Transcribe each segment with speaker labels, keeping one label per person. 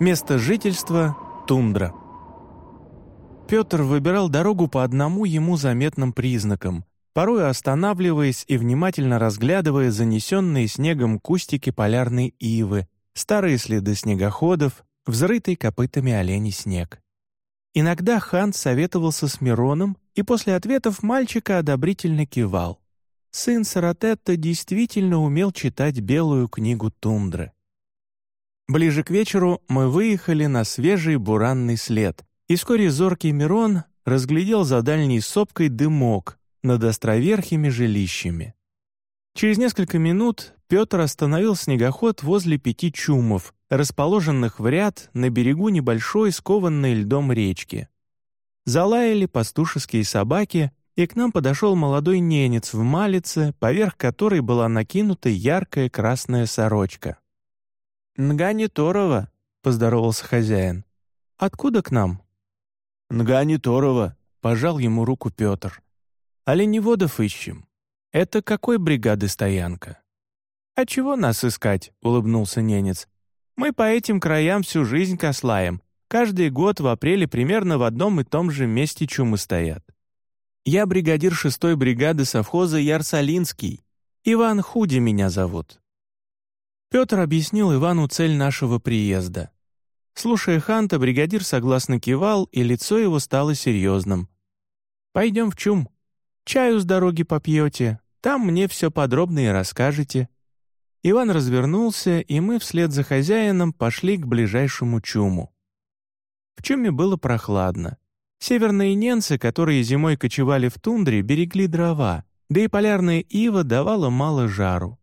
Speaker 1: Место жительства — тундра. Петр выбирал дорогу по одному ему заметным признакам, порой останавливаясь и внимательно разглядывая занесенные снегом кустики полярной ивы, старые следы снегоходов, взрытый копытами оленей снег. Иногда хан советовался с Мироном, и после ответов мальчика одобрительно кивал. Сын Саратетта действительно умел читать белую книгу тундры. Ближе к вечеру мы выехали на свежий буранный след, и вскоре зоркий Мирон разглядел за дальней сопкой дымок над островерхими жилищами. Через несколько минут Петр остановил снегоход возле пяти чумов, расположенных в ряд на берегу небольшой скованной льдом речки. Залаяли пастушеские собаки, и к нам подошел молодой ненец в малице, поверх которой была накинута яркая красная сорочка. «Нга Торова», — поздоровался хозяин. «Откуда к нам?»
Speaker 2: «Нга Торова», — пожал ему руку Петр.
Speaker 1: «Оленеводов ищем. Это какой бригады стоянка?» «А чего нас искать?» — улыбнулся ненец. «Мы по этим краям всю жизнь кослаем. Каждый год в апреле примерно в одном и том же месте чумы стоят. Я бригадир шестой бригады совхоза Ярсалинский. Иван Худи меня зовут. Петр объяснил Ивану цель нашего приезда. Слушая Ханта, бригадир согласно кивал, и лицо его стало серьезным. «Пойдем в чум. Чаю с дороги попьете, там мне все подробно и расскажете». Иван развернулся, и мы вслед за хозяином пошли к ближайшему чуму. В чуме было прохладно. Северные ненцы, которые зимой кочевали в тундре, берегли дрова, да и полярная ива давала мало жару.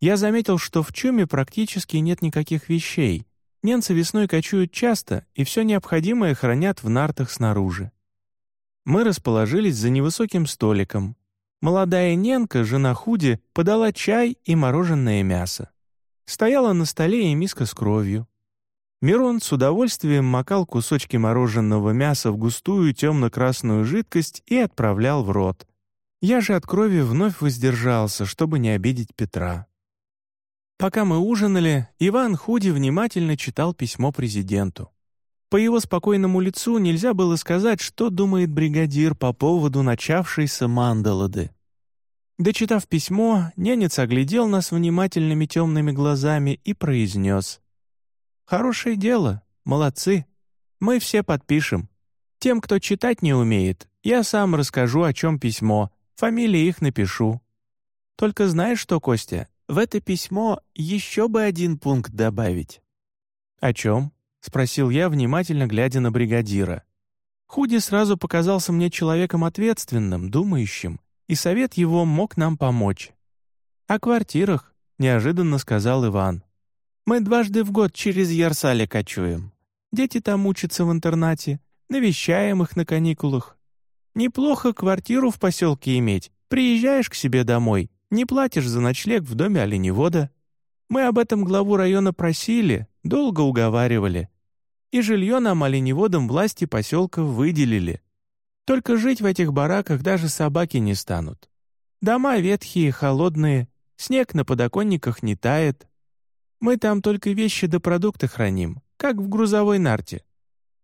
Speaker 1: Я заметил, что в чуме практически нет никаких вещей. Ненцы весной кочуют часто, и все необходимое хранят в нартах снаружи. Мы расположились за невысоким столиком. Молодая ненка, жена Худи, подала чай и мороженое мясо. Стояла на столе и миска с кровью. Мирон с удовольствием макал кусочки мороженого мяса в густую темно-красную жидкость и отправлял в рот. Я же от крови вновь воздержался, чтобы не обидеть Петра. Пока мы ужинали, Иван Худи внимательно читал письмо президенту. По его спокойному лицу нельзя было сказать, что думает бригадир по поводу начавшейся мандалады. Дочитав письмо, ненец оглядел нас внимательными темными глазами и произнес. «Хорошее дело, молодцы. Мы все подпишем. Тем, кто читать не умеет, я сам расскажу, о чем письмо, фамилии их напишу. Только знаешь что, Костя, в это письмо еще бы один пункт добавить». «О чем?» — спросил я, внимательно глядя на бригадира. Худи сразу показался мне человеком ответственным, думающим, и совет его мог нам помочь. «О квартирах», — неожиданно сказал Иван. «Мы дважды в год через Ярсале кочуем. Дети там учатся в интернате, навещаем их на каникулах. Неплохо квартиру в поселке иметь. Приезжаешь к себе домой, не платишь за ночлег в доме оленевода. Мы об этом главу района просили, долго уговаривали. И жилье нам оленеводам власти поселка выделили. Только жить в этих бараках даже собаки не станут. Дома ветхие, холодные, снег на подоконниках не тает. Мы там только вещи да продукты храним, как в грузовой нарте.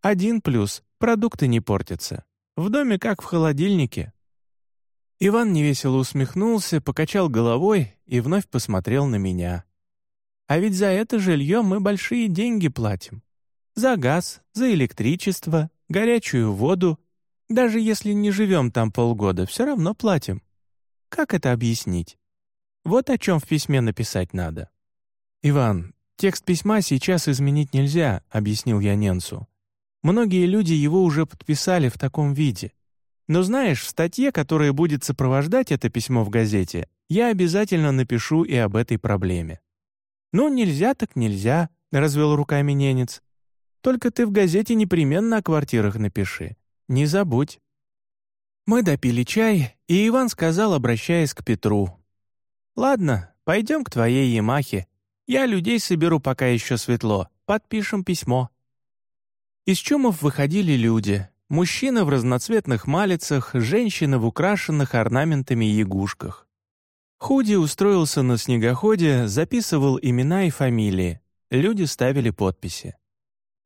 Speaker 1: Один плюс — продукты не портятся. В доме как в холодильнике. Иван невесело усмехнулся, покачал головой и вновь посмотрел на меня. «А ведь за это жилье мы большие деньги платим. За газ, за электричество, горячую воду. Даже если не живем там полгода, все равно платим. Как это объяснить? Вот о чем в письме написать надо». «Иван, текст письма сейчас изменить нельзя», — объяснил я Ненцу. «Многие люди его уже подписали в таком виде. Но знаешь, в статье, которая будет сопровождать это письмо в газете, я обязательно напишу и об этой проблеме». «Ну, нельзя так нельзя», — развел руками ненец. «Только ты в газете непременно о квартирах напиши. Не забудь». Мы допили чай, и Иван сказал, обращаясь к Петру. «Ладно, пойдем к твоей Ямахе. Я людей соберу, пока еще светло. Подпишем письмо». Из чумов выходили люди, Мужчина в разноцветных малицах, женщина в украшенных орнаментами ягушках. Худи устроился на снегоходе, записывал имена и фамилии. Люди ставили подписи.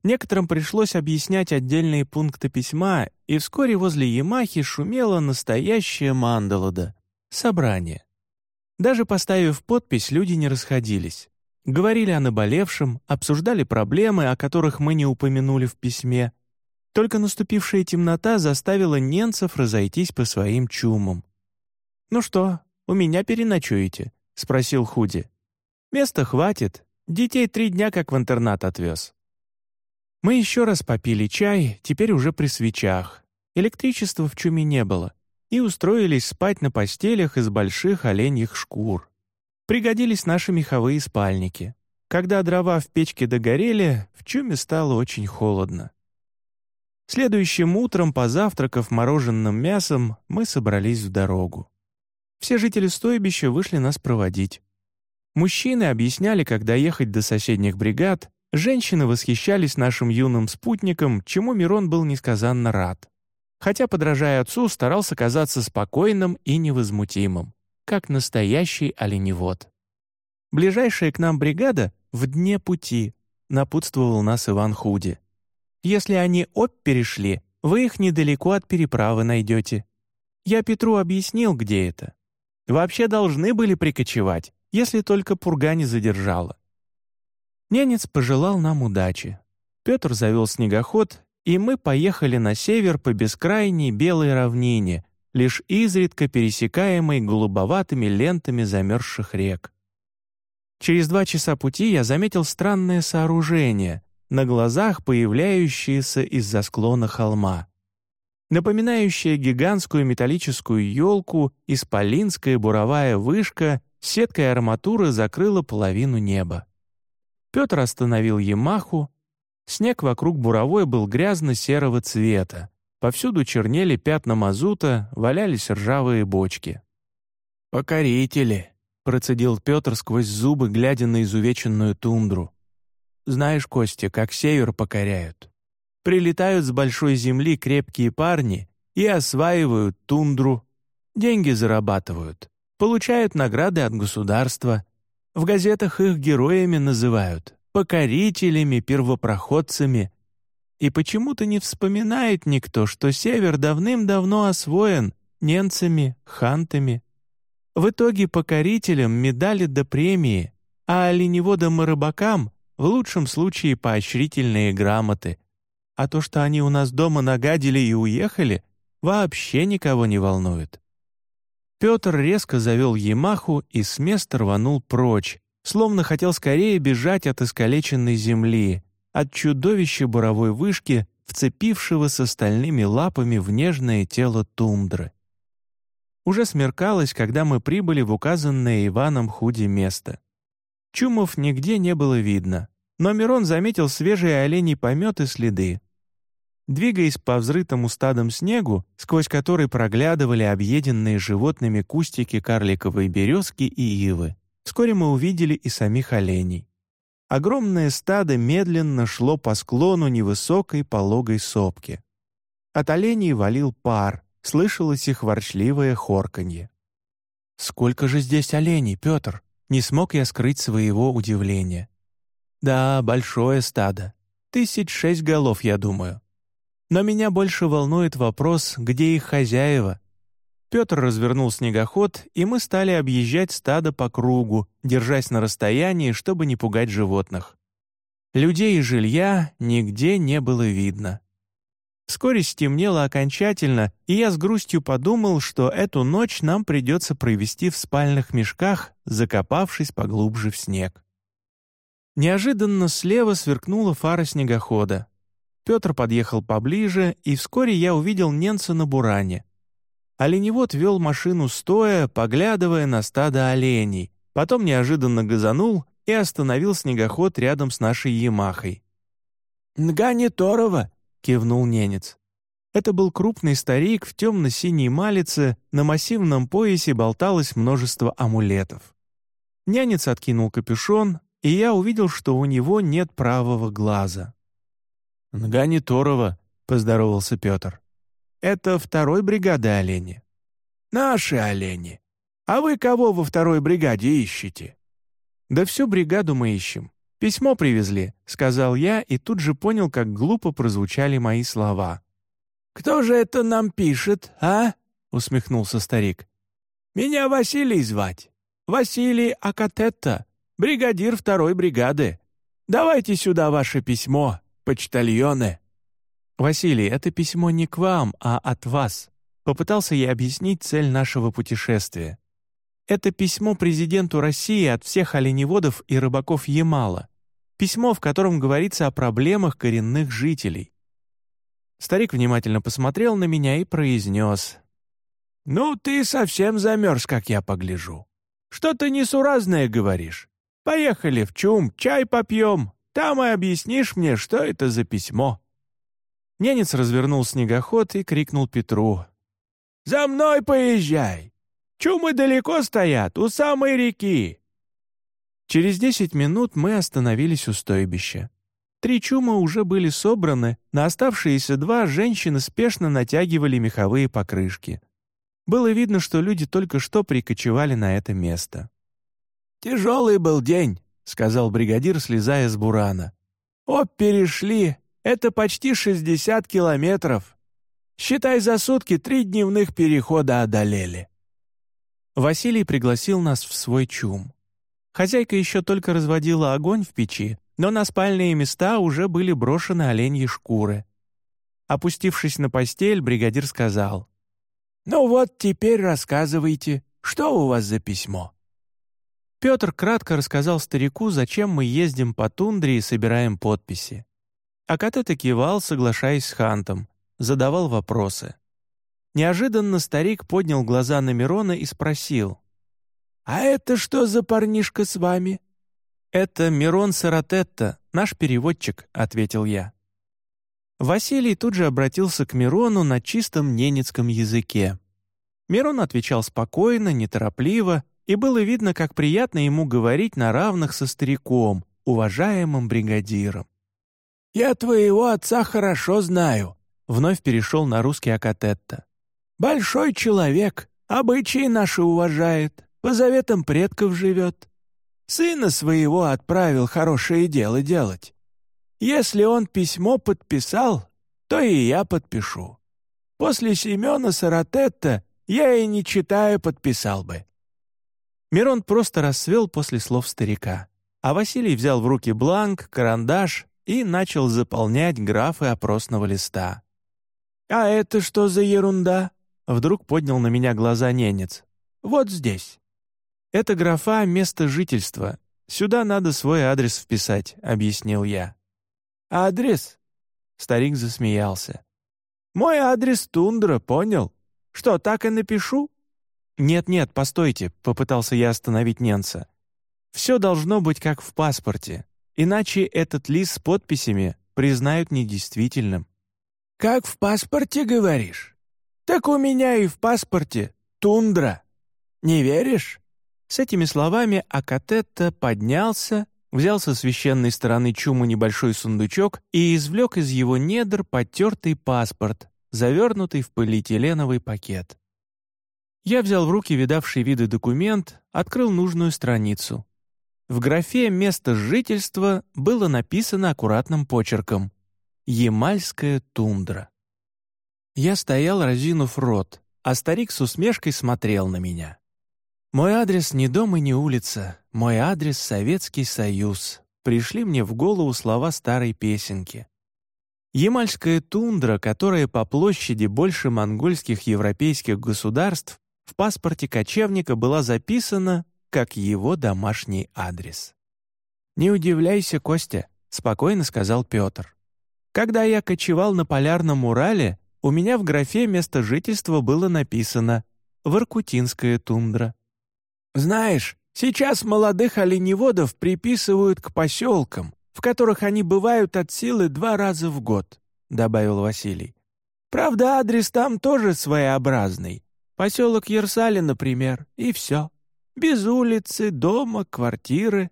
Speaker 1: Некоторым пришлось объяснять отдельные пункты письма, и вскоре возле Ямахи шумела настоящая мандалада — собрание. Даже поставив подпись, люди не расходились. Говорили о наболевшем, обсуждали проблемы, о которых мы не упомянули в письме. Только наступившая темнота заставила ненцев разойтись по своим чумам. «Ну что, у меня переночуете?» — спросил Худи. «Места хватит. Детей три дня как в интернат отвез». Мы еще раз попили чай, теперь уже при свечах. Электричества в чуме не было и устроились спать на постелях из больших оленьих шкур. Пригодились наши меховые спальники. Когда дрова в печке догорели, в чуме стало очень холодно. Следующим утром, позавтракав мороженым мясом, мы собрались в дорогу. Все жители стойбища вышли нас проводить. Мужчины объясняли, когда ехать до соседних бригад, женщины восхищались нашим юным спутником, чему Мирон был несказанно рад хотя, подражая отцу, старался казаться спокойным и невозмутимым, как настоящий оленевод. Ближайшая к нам бригада в дне пути, напутствовал нас Иван Худи. Если они оп перешли, вы их недалеко от переправы найдете. Я Петру объяснил, где это. Вообще должны были прикочевать, если только пурга не задержала. Ненец пожелал нам удачи. Петр завел снегоход и мы поехали на север по бескрайней белой равнине, лишь изредка пересекаемой голубоватыми лентами замерзших рек. Через два часа пути я заметил странное сооружение, на глазах появляющееся из-за склона холма. Напоминающая гигантскую металлическую елку, исполинская буровая вышка сеткой арматуры закрыла половину неба. Петр остановил Ямаху, Снег вокруг буровой был грязно-серого цвета. Повсюду чернели пятна мазута, валялись ржавые бочки. «Покорители», — процедил Петр сквозь зубы, глядя на изувеченную тундру. «Знаешь, Костя, как север покоряют. Прилетают с большой земли крепкие парни и осваивают тундру. Деньги зарабатывают, получают награды от государства. В газетах их героями называют покорителями, первопроходцами. И почему-то не вспоминает никто, что север давным-давно освоен немцами, хантами. В итоге покорителям медали до премии, а оленеводам и рыбакам в лучшем случае поощрительные грамоты. А то, что они у нас дома нагадили и уехали, вообще никого не волнует. Петр резко завел Ямаху и с места рванул прочь, словно хотел скорее бежать от искалеченной земли, от чудовища буровой вышки, вцепившего с остальными лапами в нежное тело тундры. Уже смеркалось, когда мы прибыли в указанное Иваном худи место. Чумов нигде не было видно, но Мирон заметил свежие оленей помет и следы. Двигаясь по взрытому стадам снегу, сквозь который проглядывали объеденные животными кустики карликовой березки и ивы, Вскоре мы увидели и самих оленей. Огромное стадо медленно шло по склону невысокой пологой сопки. От оленей валил пар, слышалось их ворчливое хорканье. «Сколько же здесь оленей, Петр?» Не смог я скрыть своего удивления. «Да, большое стадо. Тысяч шесть голов, я думаю. Но меня больше волнует вопрос, где их хозяева, Петр развернул снегоход, и мы стали объезжать стадо по кругу, держась на расстоянии, чтобы не пугать животных. Людей и жилья нигде не было видно. Вскоре стемнело окончательно, и я с грустью подумал, что эту ночь нам придется провести в спальных мешках, закопавшись поглубже в снег. Неожиданно слева сверкнула фара снегохода. Петр подъехал поближе, и вскоре я увидел Ненца на буране. Оленевод вел машину стоя, поглядывая на стадо оленей, потом неожиданно газанул и остановил снегоход рядом с нашей Ямахой. «Нга Торова!» — кивнул ненец. Это был крупный старик в темно-синей малице, на массивном поясе болталось множество амулетов. Нянец откинул капюшон, и я увидел, что у него нет правого глаза. «Нга Торова!» — поздоровался Петр. Это второй бригады олени. Наши олени. А вы кого во второй бригаде ищете? Да всю бригаду мы ищем. «Письмо привезли», — сказал я и тут же понял, как глупо прозвучали мои слова.
Speaker 3: «Кто же это нам пишет, а?» — усмехнулся старик. «Меня Василий звать. Василий Акатетта, бригадир второй бригады. Давайте сюда ваше письмо, почтальоны».
Speaker 1: «Василий, это письмо не к вам, а от вас», — попытался я объяснить цель нашего путешествия. Это письмо президенту России от всех оленеводов и рыбаков Ямала. Письмо, в котором говорится о проблемах коренных жителей. Старик внимательно посмотрел на меня и произнес.
Speaker 3: «Ну, ты совсем замерз, как я погляжу. Что-то несуразное говоришь. Поехали в чум, чай попьем. Там и объяснишь мне, что это за письмо».
Speaker 1: Ненец развернул снегоход и крикнул Петру.
Speaker 3: «За мной поезжай! Чумы далеко стоят, у самой реки!»
Speaker 1: Через десять минут мы остановились у стойбища. Три чума уже были собраны, на оставшиеся два женщины спешно натягивали меховые покрышки. Было видно, что люди только что прикочевали на это место.
Speaker 3: «Тяжелый был день», — сказал бригадир, слезая с бурана. «Оп, перешли. Это почти шестьдесят километров. Считай, за сутки три дневных перехода одолели».
Speaker 1: Василий пригласил нас в свой чум. Хозяйка еще только разводила огонь в печи, но на спальные места уже были брошены оленьи шкуры. Опустившись на постель, бригадир сказал.
Speaker 3: «Ну вот, теперь рассказывайте, что у вас за письмо?»
Speaker 1: Петр кратко рассказал старику, зачем мы ездим по тундре и собираем подписи. А Катета кивал, соглашаясь с Хантом, задавал вопросы. Неожиданно старик поднял глаза на Мирона и спросил.
Speaker 3: «А это что за парнишка с вами?»
Speaker 1: «Это Мирон Саратетта, наш переводчик», — ответил я. Василий тут же обратился к Мирону на чистом ненецком языке. Мирон отвечал спокойно, неторопливо, и было видно, как приятно ему говорить на равных со стариком, уважаемым бригадиром.
Speaker 3: «Я твоего отца хорошо знаю», — вновь перешел на русский Акатетта. Большой человек, обычаи наши уважает, по заветам предков живет. Сына своего отправил хорошее дело делать. Если он письмо подписал, то и я подпишу. После Семена Саратетта я и не читая подписал бы».
Speaker 1: Мирон просто расцвел после слов старика, а Василий взял в руки бланк, карандаш и начал заполнять графы опросного листа.
Speaker 3: «А это что за ерунда?»
Speaker 1: Вдруг поднял на меня глаза ненец.
Speaker 3: «Вот здесь».
Speaker 1: «Это графа место жительства. Сюда надо свой адрес вписать», — объяснил я.
Speaker 3: «Адрес?»
Speaker 1: Старик засмеялся.
Speaker 3: «Мой адрес Тундра, понял? Что, так и напишу?»
Speaker 1: «Нет-нет, постойте», — попытался я остановить ненца. «Все должно быть как в паспорте, иначе этот лист с подписями признают недействительным».
Speaker 3: «Как в паспорте, говоришь?» «Так у меня и в паспорте тундра. Не веришь?»
Speaker 1: С этими словами Акатетта поднялся, взял со священной стороны чуму небольшой сундучок и извлек из его недр потертый паспорт, завернутый в полиэтиленовый пакет. Я взял в руки видавший виды документ, открыл нужную страницу. В графе «Место жительства» было написано аккуратным почерком «Ямальская тундра». Я стоял, разинув рот, а старик с усмешкой смотрел на меня. Мой адрес не дом и не улица, мой адрес — Советский Союз. Пришли мне в голову слова старой песенки. Ямальская тундра, которая по площади больше монгольских европейских государств, в паспорте кочевника была записана как его домашний адрес. «Не удивляйся, Костя», — спокойно сказал Петр. «Когда я кочевал на Полярном Урале, у меня в графе место жительства было написано «Воркутинская тундра».
Speaker 3: «Знаешь, сейчас молодых оленеводов приписывают к поселкам, в которых они бывают от силы два раза в год», — добавил Василий. «Правда, адрес там тоже своеобразный. Поселок Ерсали, например, и все. Без улицы, дома, квартиры.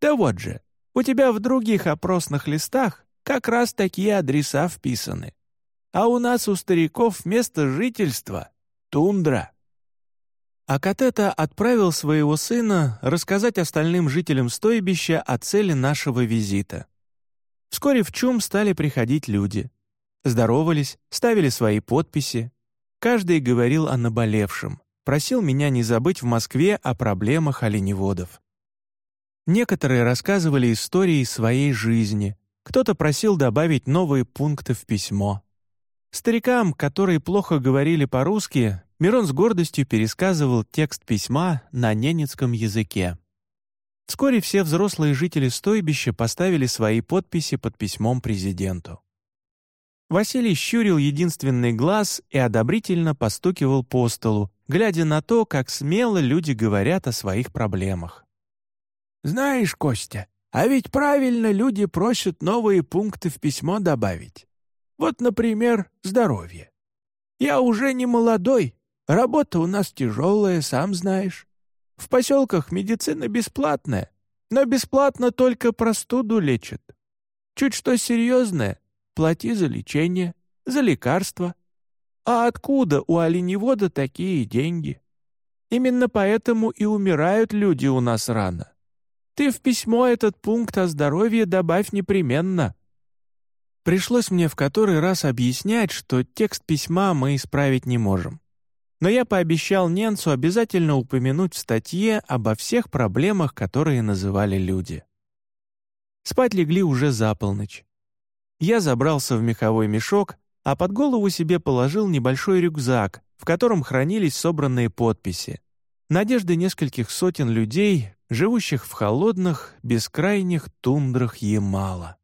Speaker 3: Да вот же, у тебя в других опросных листах как раз такие адреса вписаны а у нас у стариков место жительства — тундра».
Speaker 1: а Катета отправил своего сына рассказать остальным жителям стойбища о цели нашего визита. Вскоре в Чум стали приходить люди. Здоровались, ставили свои подписи. Каждый говорил о наболевшем, просил меня не забыть в Москве о проблемах оленеводов. Некоторые рассказывали истории своей жизни, кто-то просил добавить новые пункты в письмо. Старикам, которые плохо говорили по-русски, Мирон с гордостью пересказывал текст письма на ненецком языке. Вскоре все взрослые жители стойбища поставили свои подписи под письмом президенту. Василий щурил единственный глаз и одобрительно постукивал по столу, глядя на то, как смело люди говорят о своих проблемах.
Speaker 3: «Знаешь, Костя, а ведь правильно люди просят новые пункты в письмо добавить. Вот, например, здоровье. Я уже не молодой, Работа у нас тяжелая, сам знаешь. В поселках медицина бесплатная, но бесплатно только простуду лечат. Чуть что серьезное — плати за лечение, за лекарства. А откуда у оленевода такие деньги? Именно поэтому и умирают люди у нас рано. Ты в письмо этот пункт о здоровье добавь непременно.
Speaker 1: Пришлось мне в который раз объяснять, что текст письма мы исправить не можем но я пообещал Ненцу обязательно упомянуть в статье обо всех проблемах, которые называли люди. Спать легли уже за полночь. Я забрался в меховой мешок, а под голову себе положил небольшой рюкзак, в котором хранились собранные подписи. Надежды нескольких сотен людей, живущих в холодных, бескрайних тундрах Ямала.